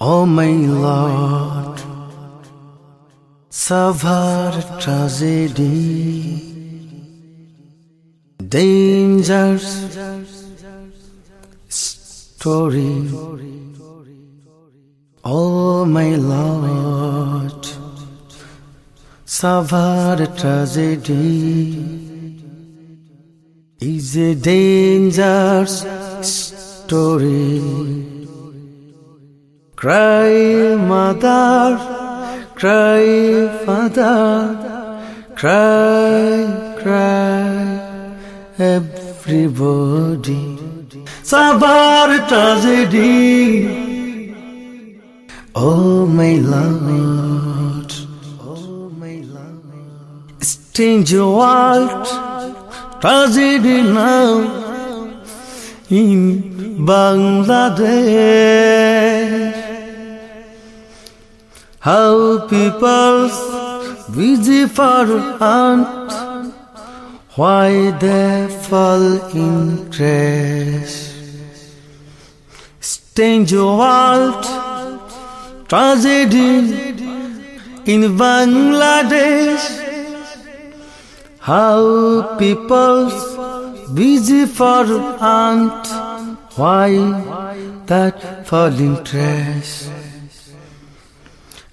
Oh my Lord, Savar tragedy, dangers, story. Oh my Lord, Savar tragedy is a dangerous story. Cry, mother, cry, father, cry, cry, everybody. Savar tragedy. Oh my Lord, oh. Strange world, tragedy now in Bangladesh. How people's busy for hunt, why they fall in trash. Strange world, tragedy in Bangladesh. How people's busy for hunt, why that falling trash.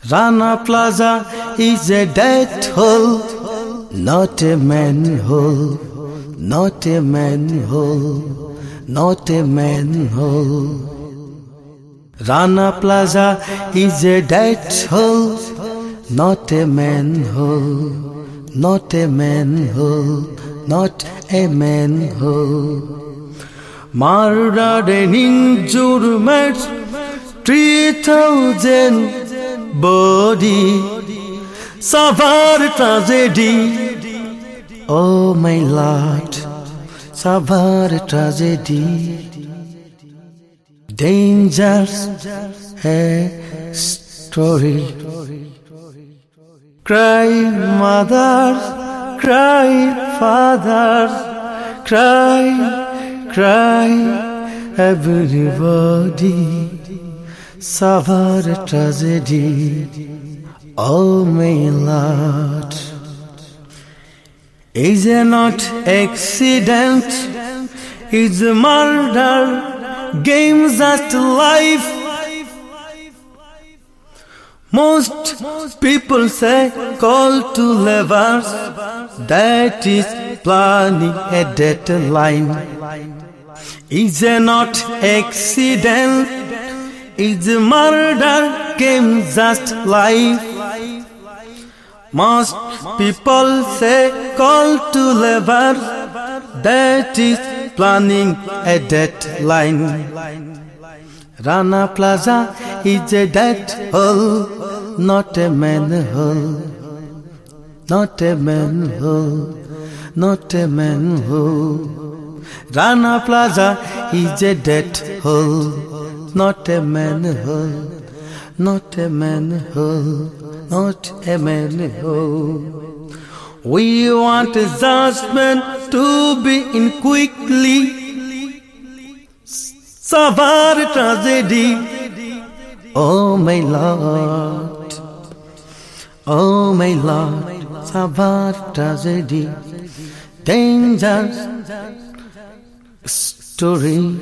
Rana Plaza is a death hole, not a manhole, not a manhole, not a manhole. Rana Plaza is a death hole, not a manhole, not a manhole, not a manhole. Murdered and injured, three thousand body. Savar tragedy. Oh my lord. Savar tragedy. Dangers. A story. Cry mothers cry fathers cry cry everybody Savar tragedy. all my Lord, is it not accident? Is murder games just life? Most people say call to levers, that is planning a deadline. Is it not accident? Is murder came just life? Most people say call to lever, that is planning a deadline. Rana Plaza is a dead hole, not a manhole, not a manhole, not a manhole. Rana Plaza is a dead hole not a manhole, not a manhole, not a manhole. We want judgment to be in quickly. Savar tragedy, oh my Lord, oh my Lord, Savar tragedy, danger, story.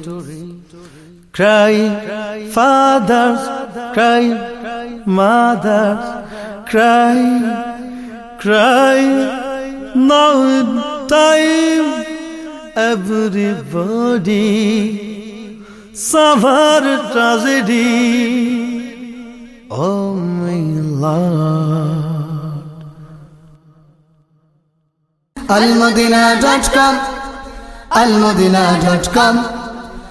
Cry, fathers, cry, mothers, cry, cry. Now time, everybody Savar tragedy. Oh my Lord. Almadina.com Almadina.com